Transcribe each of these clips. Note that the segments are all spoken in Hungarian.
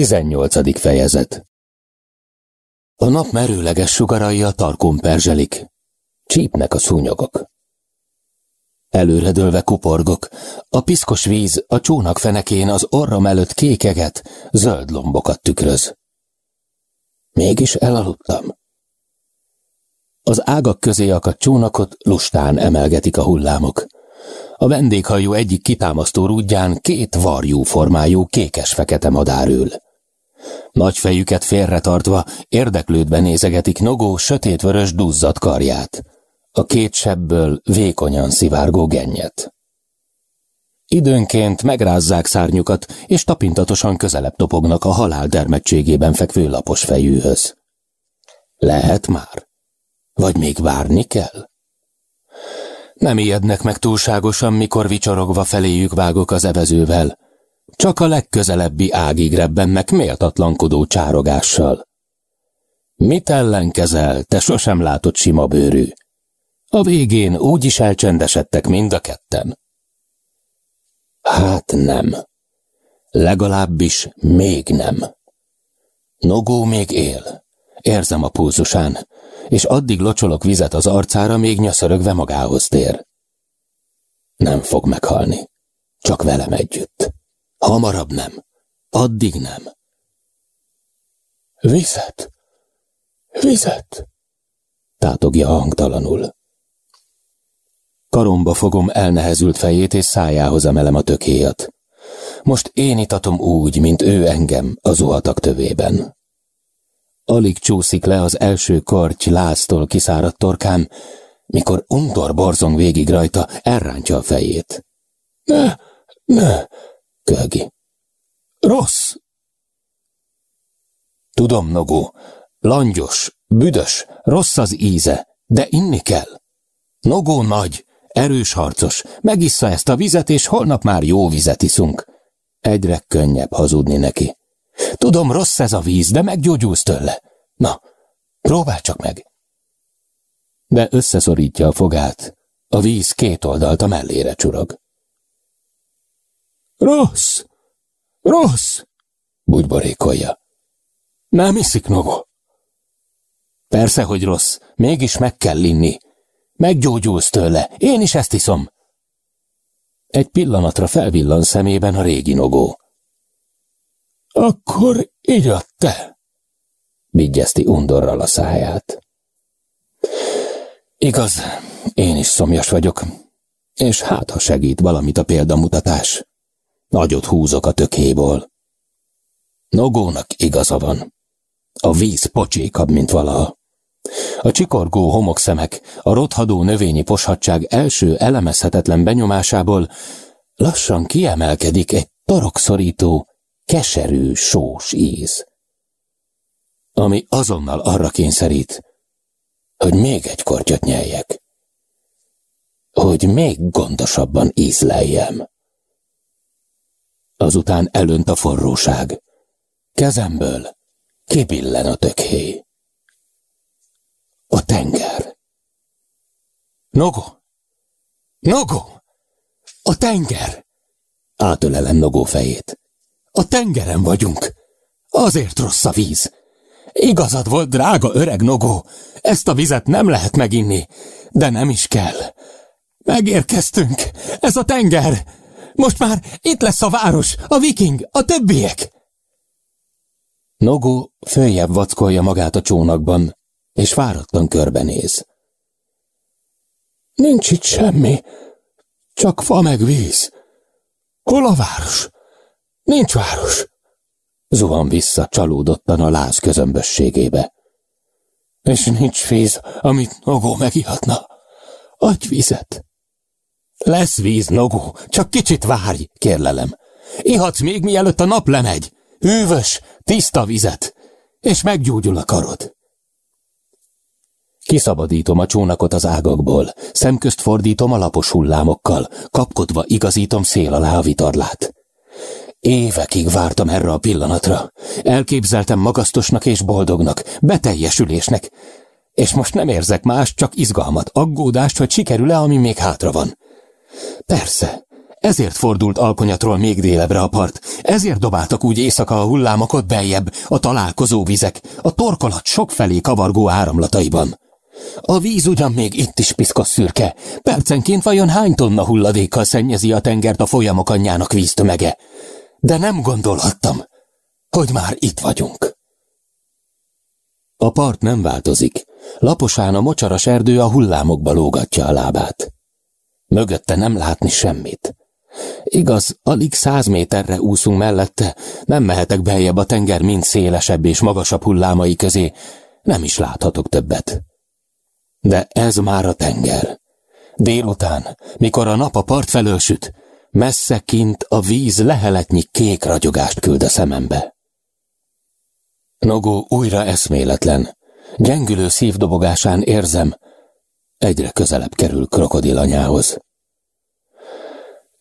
18. fejezet A nap merőleges sugarai a tarkon perzselik. Csípnek a szúnyogok. Előredőlve kuporgok, a piszkos víz a csónak fenekén az orrom előtt kékeget, zöld lombokat tükröz. Mégis elaludtam. Az ágak közé akadt csónakot lustán emelgetik a hullámok. A vendéghajó egyik kitámasztó rúdján két varjú formájú kékes-fekete madár ül. Nagy fejüket félretartva, érdeklődve nézegetik Nogó sötétvörös duzzadt karját. A két sebből vékonyan szivárgó gennyet. Időnként megrázzák szárnyukat, és tapintatosan közelebb topognak a halál dermedtségében fekvő lapos fejűhöz. Lehet már? Vagy még várni kell? Nem ijednek meg túlságosan, mikor vicsorogva feléjük vágok az evezővel. Csak a legközelebbi ágig rebbennek méltatlankodó csárogással. Mit ellenkezel, te sosem látott sima bőrű? A végén úgy is elcsendesedtek mind a ketten. Hát nem. Legalábbis még nem. Nogó még él. Érzem a pulzusán, és addig locsolok vizet az arcára, még nyaszörögve magához tér. Nem fog meghalni. Csak velem együtt. Hamarabb nem. Addig nem. Vizet! Vizet! Tátogja hangtalanul. Karomba fogom elnehezült fejét, és szájához emelem a tökéjat. Most én itatom úgy, mint ő engem az uhatak tövében. Alig csúszik le az első korty láztól kiszáradt torkám, mikor undor borzong végig rajta, elrántja a fejét. Ne, ne, kölgi. Rossz! Tudom, Nogó, langyos, büdös, rossz az íze, de inni kell. Nogó nagy, erős harcos, megissza ezt a vizet, és holnap már jó vizet iszunk. Egyre könnyebb hazudni neki. Tudom, rossz ez a víz, de meggyógyulsz tőle. Na, próbálj csak meg. De összeszorítja a fogát. A víz két oldalt a mellére csurog. Rossz! Rossz! Bugyborékolja. Nem iszik, Nogo. Persze, hogy rossz. Mégis meg kell inni. Meggyógyulsz tőle. Én is ezt iszom. Egy pillanatra felvillan szemében a régi nogó. Akkor igyad te, vigyezti undorral a száját. Igaz, én is szomjas vagyok, és hát ha segít valamit a példamutatás. Nagyot húzok a tökéból. Nogónak igaza van. A víz pocsékabb, mint valaha. A csikorgó homokszemek, a rothadó növényi poshadság első elemezhetetlen benyomásából lassan kiemelkedik egy torokszorító, keserű, sós íz, ami azonnal arra kényszerít, hogy még egy kortyot nyeljek, hogy még gondosabban ízleljem. Azután elönt a forróság. Kezemből kibillen a tökhéj. A tenger. Nogo! Nogo! A tenger! Átölelem Nogó fejét. A tengeren vagyunk. Azért rossz a víz. Igazad volt, drága öreg Nogó. Ezt a vizet nem lehet meginni, de nem is kell. Megérkeztünk. Ez a tenger. Most már itt lesz a város, a viking, a többiek. Nogó följebb vackolja magát a csónakban, és fáradtan körbenéz. Nincs itt semmi, csak fa meg víz. Hol a város? Nincs város. Zuhan vissza csalódottan a láz közömbösségébe. És nincs víz, amit Nogó megihatna. Adj vizet. Lesz víz, Nogó, csak kicsit várj, kérlelem. Ihatsz még mielőtt a nap lemegy. Hűvös, tiszta vizet, és meggyógyul a karod. Kiszabadítom a csónakot az ágakból, szemközt fordítom a lapos hullámokkal, kapkodva igazítom szél alá a vitorlát. Évekig vártam erre a pillanatra. Elképzeltem magasztosnak és boldognak, beteljesülésnek. És most nem érzek más, csak izgalmat, aggódást, hogy sikerül-e, ami még hátra van. Persze, Ezért fordult Alkonyatról még délebre a part, ezért dobáltak úgy éjszaka a hullámokat beljebb, a találkozó vizek, a torkolat sokfelé kavargó áramlataiban. A víz ugyan még itt is piszkos szürke, percenként vajon hány tonna hulladékkal szennyezi a tengert a folyamok anyjának víztömege? De nem gondolhattam, hogy már itt vagyunk. A part nem változik, laposán a mocsaras erdő a hullámokba lógatja a lábát. Mögötte nem látni semmit. Igaz, alig száz méterre úszunk mellette, nem mehetek beljebb a tenger mind szélesebb és magasabb hullámai közé, nem is láthatok többet. De ez már a tenger. Délután, mikor a nap a part felől süt, messze kint a víz leheletnyi kék ragyogást küld a szemembe. Nogó újra eszméletlen. Gyengülő szívdobogásán érzem, egyre közelebb kerül krokodilanyához.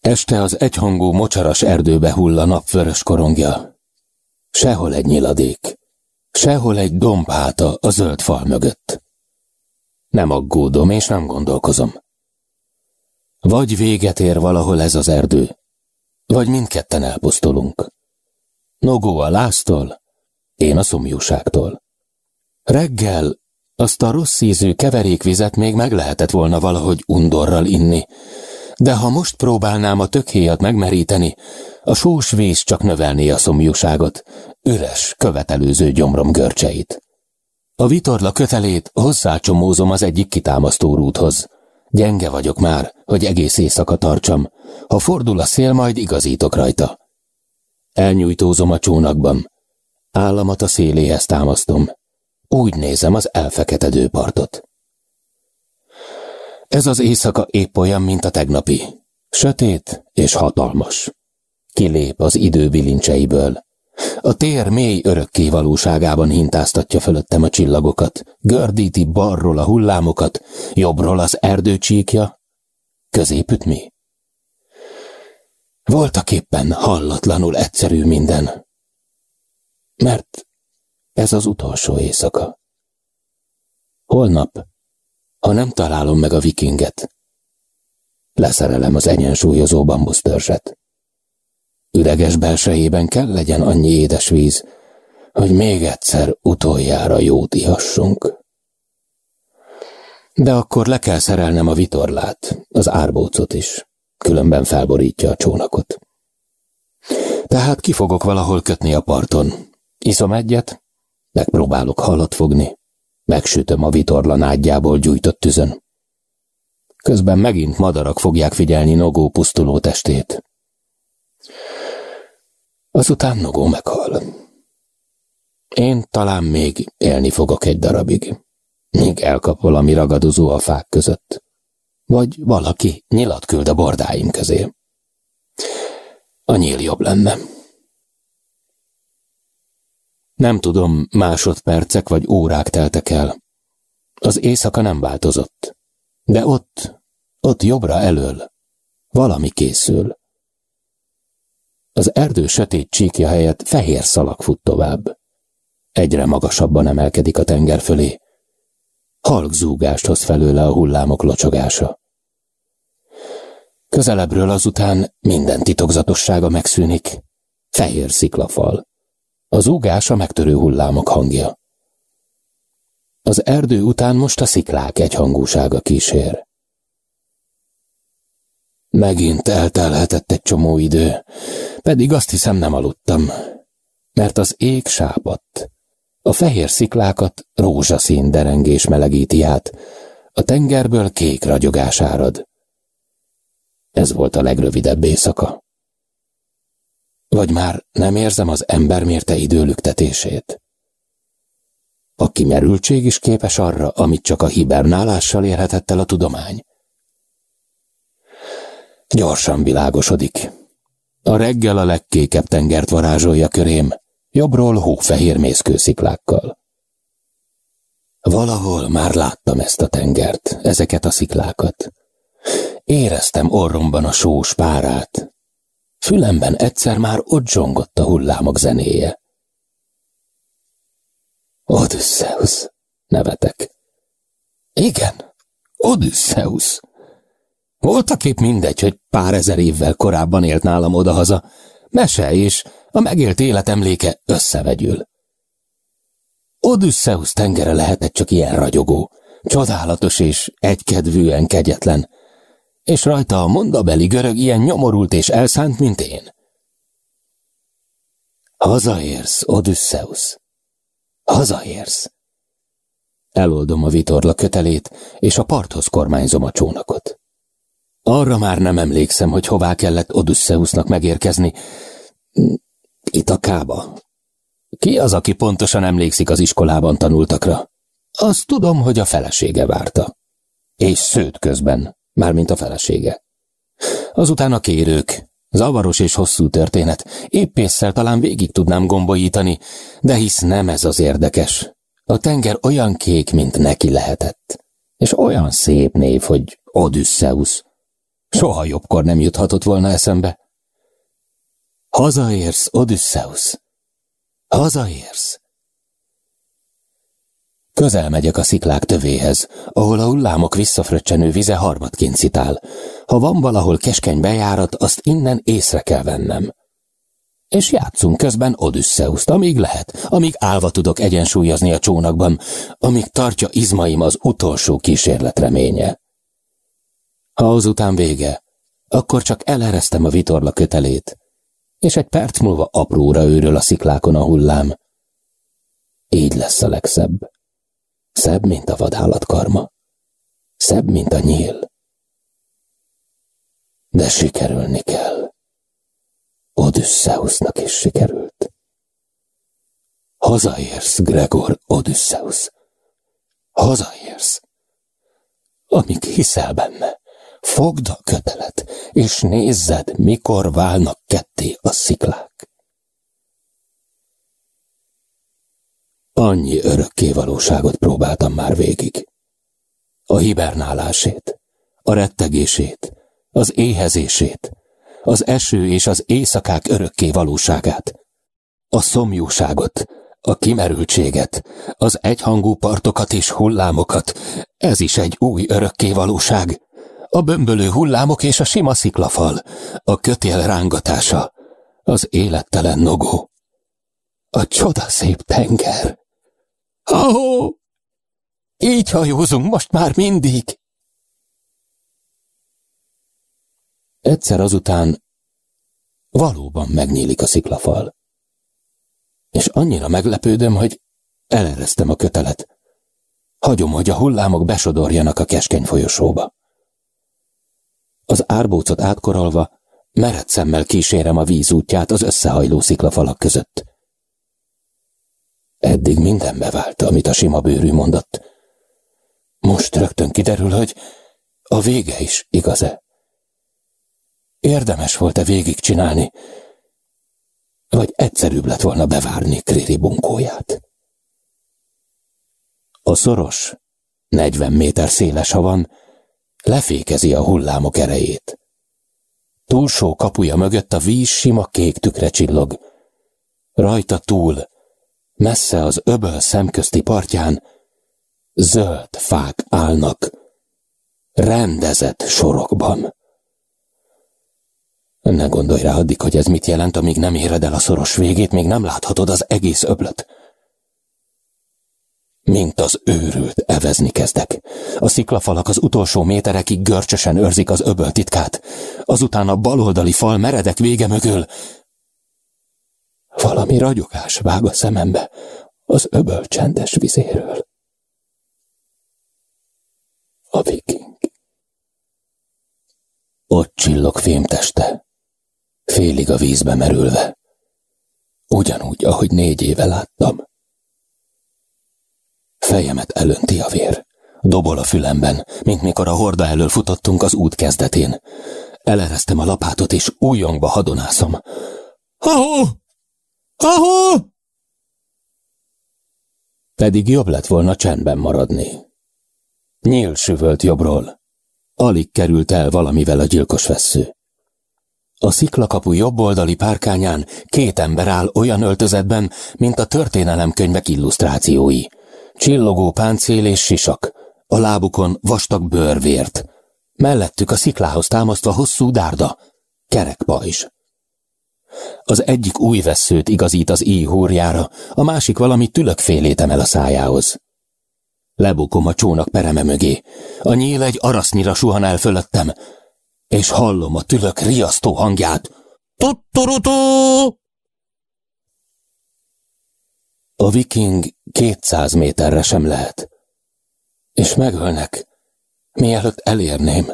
Este az egyhangú mocsaras erdőbe hull a napvörös korongja. Sehol egy nyiladék, sehol egy dombháta a zöld fal mögött. Nem aggódom és nem gondolkozom. Vagy véget ér valahol ez az erdő, vagy mindketten elpusztulunk. Nogó a láztól, én a szomjúságtól. Reggel azt a rossz ízű keverékvizet még meg lehetett volna valahogy undorral inni, de ha most próbálnám a tökhéjat megmeríteni, a sós víz csak növelné a szomjúságot, üres, követelőző gyomrom görcseit. A vitorla kötelét hozzácsomózom az egyik kitámasztó rúthoz. Gyenge vagyok már, hogy egész éjszaka tartsam. Ha fordul a szél, majd igazítok rajta. Elnyújtózom a csónakban. Államat a széléhez támasztom. Úgy nézem az elfeketedő partot. Ez az éjszaka épp olyan, mint a tegnapi. Sötét és hatalmas. Kilép az idő bilincseiből. A tér mély örökké valóságában hintáztatja fölöttem a csillagokat, gördíti balról a hullámokat, jobbról az erdő csíkja, középütt mi? Voltak éppen hallatlanul egyszerű minden. Mert ez az utolsó éjszaka. Holnap, ha nem találom meg a vikinget, leszerelem az egyensúlyozó bambusztörzset. Üreges belsejében kell legyen annyi édes víz, hogy még egyszer utoljára jót ihassunk. De akkor le kell szerelnem a vitorlát, az árbócot is, különben felborítja a csónakot. Tehát kifogok valahol kötni a parton. Iszom egyet, megpróbálok halat fogni, megsütöm a vitorla nádjából gyújtott tüzön. Közben megint madarak fogják figyelni Nogó pusztuló testét. Azután Nogó meghal. Én talán még élni fogok egy darabig, míg elkap valami ragadozó a fák között. Vagy valaki nyilat küld a bordáim közé. A nyíl jobb lenne. Nem tudom, másodpercek vagy órák teltek el. Az éjszaka nem változott. De ott, ott jobbra elől, valami készül. Az erdő sötét csíkja helyett fehér szalag fut tovább. Egyre magasabban emelkedik a tenger fölé. Halk zúgást hoz felőle a hullámok locsogása. Közelebbről azután minden titokzatossága megszűnik. Fehér sziklafal. A zúgás a megtörő hullámok hangja. Az erdő után most a sziklák egyhangúsága kísér. Megint eltelhetett egy csomó idő, pedig azt hiszem nem aludtam, mert az ég sápadt. A fehér sziklákat rózsaszín derengés melegíti át, a tengerből kék ragyogás árad. Ez volt a legrövidebb éjszaka. Vagy már nem érzem az ember mérte időlüktetését? A kimerültség is képes arra, amit csak a hibernálással érhetett el a tudomány. Gyorsan világosodik. A reggel a legkékebb tengert varázsolja körém, jobbról hófehér mészkősziklákkal. Valahol már láttam ezt a tengert, ezeket a sziklákat. Éreztem orromban a sós párát. Fülemben egyszer már ott a hullámok zenéje. Odysseus, nevetek. Igen, Odysseus. Voltak épp mindegy, hogy pár ezer évvel korábban élt nálam odahaza. Mese és a megélt életemléke összevegyül. Odüsszeusz tengere lehetett csak ilyen ragyogó, csodálatos és egykedvűen kegyetlen, és rajta a mondabeli görög ilyen nyomorult és elszánt, mint én. Hazaérsz, Odüsszeusz. Hazaérsz. Eloldom a vitorla kötelét, és a parthoz kormányzom a csónakot. Arra már nem emlékszem, hogy hová kellett Odüsszeusznak megérkezni. Itakába. Ki az, aki pontosan emlékszik az iskolában tanultakra? Azt tudom, hogy a felesége várta. És szőt közben, mármint a felesége. Azután a kérők, Zavaros és hosszú történet. Éppésszel talán végig tudnám gombolítani, de hisz nem ez az érdekes. A tenger olyan kék, mint neki lehetett. És olyan szép név, hogy Odüsszeusz. Soha jobbkor nem juthatott volna eszembe. Hazaérsz, Odüsszeusz. Hazaérsz. Közel megyek a sziklák tövéhez, ahol a hullámok visszafröccsenő vize harmadként szitál. Ha van valahol keskeny bejárat, azt innen észre kell vennem. És játszunk közben Odüsszeuszt, amíg lehet, amíg álva tudok egyensúlyozni a csónakban, amíg tartja izmaim az utolsó kísérlet reménye. Ha azután vége, akkor csak eleresztem a vitorla kötelét, és egy perc múlva apróra őröl a sziklákon a hullám. Így lesz a legszebb. Szebb, mint a vadállatkarma. Szebb, mint a nyíl. De sikerülni kell. Odüsszeusznak is sikerült. Hazaérsz, Gregor Odüsszeusz. Hazaérsz. Amíg hiszel benne, fogd a kötelet, és nézzed, mikor válnak ketté a sziklák. Annyi örökké valóságot próbáltam már végig. A hibernálásét, a rettegését, az éhezését, az eső és az éjszakák örökké valóságát, a szomjúságot, a kimerültséget, az egyhangú partokat és hullámokat, ez is egy új örökké valóság. A bömbölő hullámok és a sima sziklafal, a kötél rángatása, az élettelen nogó, a csodaszép tenger. Ahó! Így hajózunk most már mindig. Egyszer azután valóban megnyílik a sziklafal. És annyira meglepődöm, hogy eleresztem a kötelet. Hagyom, hogy a hullámok besodorjanak a keskeny folyosóba. Az árbócot átkorolva, mered szemmel kísérem a víz útját az összehajló sziklafalak között. Eddig minden bevált, amit a sima bőrű mondott. Most rögtön kiderül, hogy a vége is igaz-e. Érdemes volt-e végigcsinálni, vagy egyszerűbb lett volna bevárni Kriri bunkóját. A szoros, 40 méter széles havan lefékezi a hullámok erejét. Túlsó kapuja mögött a víz sima kék tükre csillog. Rajta túl messze az öböl szemközti partján zöld fák állnak, rendezett sorokban. Ne gondolj rá addig, hogy ez mit jelent, amíg nem éred el a szoros végét, még nem láthatod az egész öblöt. Mint az őrült evezni kezdek. A sziklafalak az utolsó méterekig görcsösen őrzik az öböl titkát. Azután a baloldali fal meredek vége mögül valami ragyogás vág a szemembe az öböl csendes vizéről. A viking. Ott csillog fémteste, félig a vízbe merülve. Ugyanúgy, ahogy négy éve láttam. Fejemet elönti a vér. Dobol a fülemben, mint mikor a horda elől futottunk az út kezdetén. Elereztem a lapátot, és újongba hadonászom. Ahó! Ahó! Pedig jobb lett volna csendben maradni. Nyíl süvölt jobbról. Alig került el valamivel a gyilkos vesző. A sziklakapu jobb oldali párkányán két ember áll olyan öltözetben, mint a történelemkönyvek illusztrációi. Csillogó páncél és sisak, a lábukon vastag bőrvért. mellettük a sziklához támasztva hosszú dárda, kerek pajzs. Az egyik új veszőt igazít az íj húrjára, a másik valami tülökfélét emel a szájához. Lebukom a csónak pereme mögé. A nyíl egy arasznyira suhan el fölöttem, és hallom a tülök riasztó hangját. Tutturutú! A viking kétszáz méterre sem lehet. És megölnek, mielőtt elérném.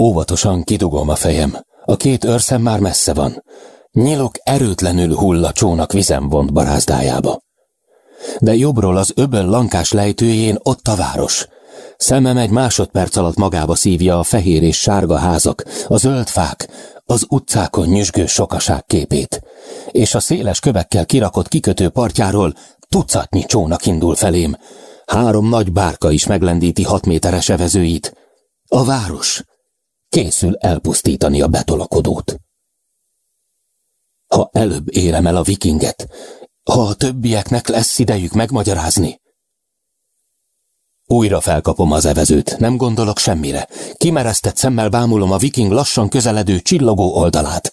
Óvatosan kidugom a fejem. A két őrszem már messze van. Nyilok erőtlenül hull a csónak vizemvont barázdájába. De jobbról az öböl lankás lejtőjén ott a város. Szemem egy másodperc alatt magába szívja a fehér és sárga házak, a zöld fák, az utcákon nyüzsgő sokaság képét, és a széles kövekkel kirakott kikötő partjáról tucatnyi csónak indul felém. Három nagy bárka is meglendíti hat méteres evezőit. A város készül elpusztítani a betolakodót. Ha előbb érem el a vikinget, ha a többieknek lesz idejük megmagyarázni. Újra felkapom az evezőt, nem gondolok semmire. Kimeresztett szemmel bámulom a viking lassan közeledő csillogó oldalát.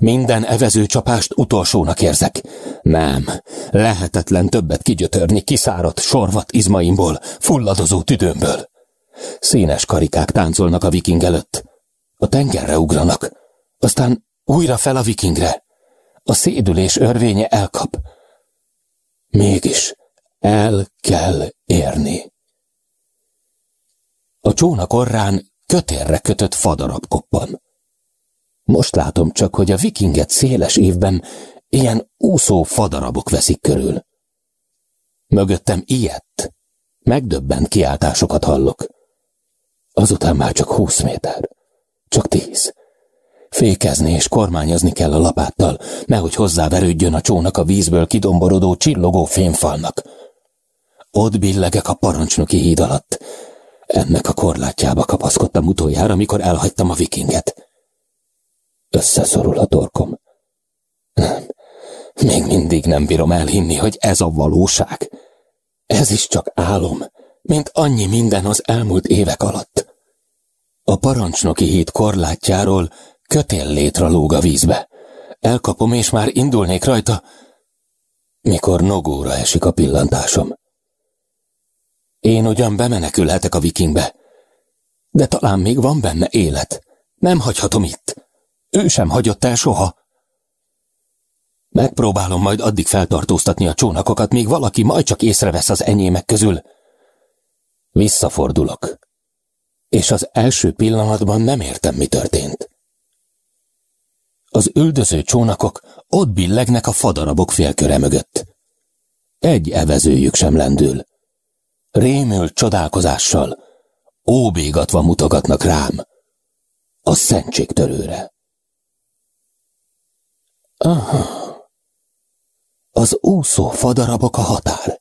Minden evező csapást utolsónak érzek. Nem, lehetetlen többet kigyötörni kiszáradt, sorvat izmaimból, fulladozó tüdőmből. Színes karikák táncolnak a viking előtt. A tengerre ugranak, aztán újra fel a vikingre. A szédülés örvénye elkap. Mégis el kell érni. A csónak orrán kötérre kötött fadarab koppan. Most látom csak, hogy a vikinget széles évben ilyen úszó fadarabok veszik körül. Mögöttem ilyet, megdöbbent kiáltásokat hallok. Azután már csak húsz méter, csak tíz. Fékezni és kormányozni kell a lapáttal, nehogy hozzáverődjön a csónak a vízből kidomborodó csillogó fémfalnak. Ott billegek a parancsnoki híd alatt. Ennek a korlátjába kapaszkodtam utoljára, amikor elhagytam a vikinget. Összeszorul a torkom. Nem, még mindig nem bírom elhinni, hogy ez a valóság. Ez is csak álom, mint annyi minden az elmúlt évek alatt. A parancsnoki híd korlátjáról kötél létra lóg a vízbe. Elkapom, és már indulnék rajta, mikor nogóra esik a pillantásom. Én ugyan bemenekülhetek a vikingbe, de talán még van benne élet. Nem hagyhatom itt. Ő sem hagyott el soha. Megpróbálom majd addig feltartóztatni a csónakokat, míg valaki majd csak észrevesz az enyémek közül. Visszafordulok. És az első pillanatban nem értem, mi történt. Az üldöző csónakok ott billegnek a fadarabok félköre mögött. Egy evezőjük sem lendül. Rémült csodálkozással, óbégatva mutogatnak rám. A szentségtörőre. Aha. Az úszó fadarabok a határ.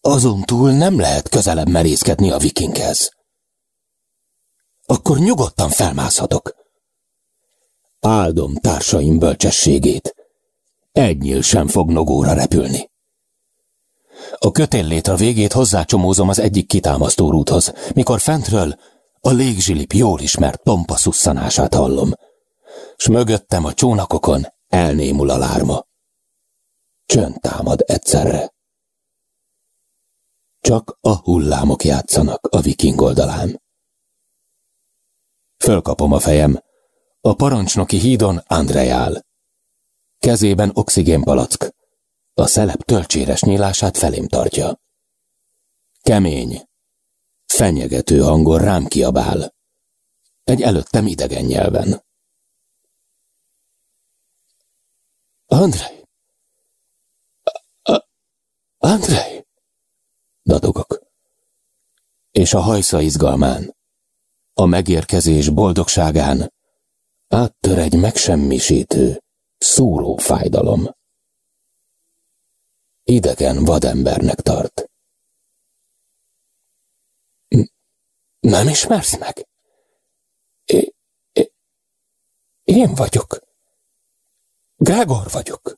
Azon túl nem lehet közelebb merészkedni a vikinghez. Akkor nyugodtan felmászhatok. Áldom társaim bölcsességét. Egy nyíl sem fog nogóra repülni. A kötéllétra végét hozzácsomózom az egyik kitámasztó rúthoz, mikor fentről a légzsilip jól ismert tompa szusszanását hallom, s mögöttem a csónakokon elnémul a lárma. Csönd támad egyszerre. Csak a hullámok játszanak a viking oldalán. Fölkapom a fejem. A parancsnoki hídon Andrej áll. Kezében oxigénpalack. A szelep tölcséres nyílását felém tartja. Kemény, fenyegető hangon rám kiabál. Egy előttem idegen nyelven. Andrej! Andrej! Dadogok. És a hajsza izgalmán, a megérkezés boldogságán áttör egy megsemmisítő, szúró fájdalom idegen vadembernek tart. Nem ismersz meg? É, én vagyok. Gágor vagyok.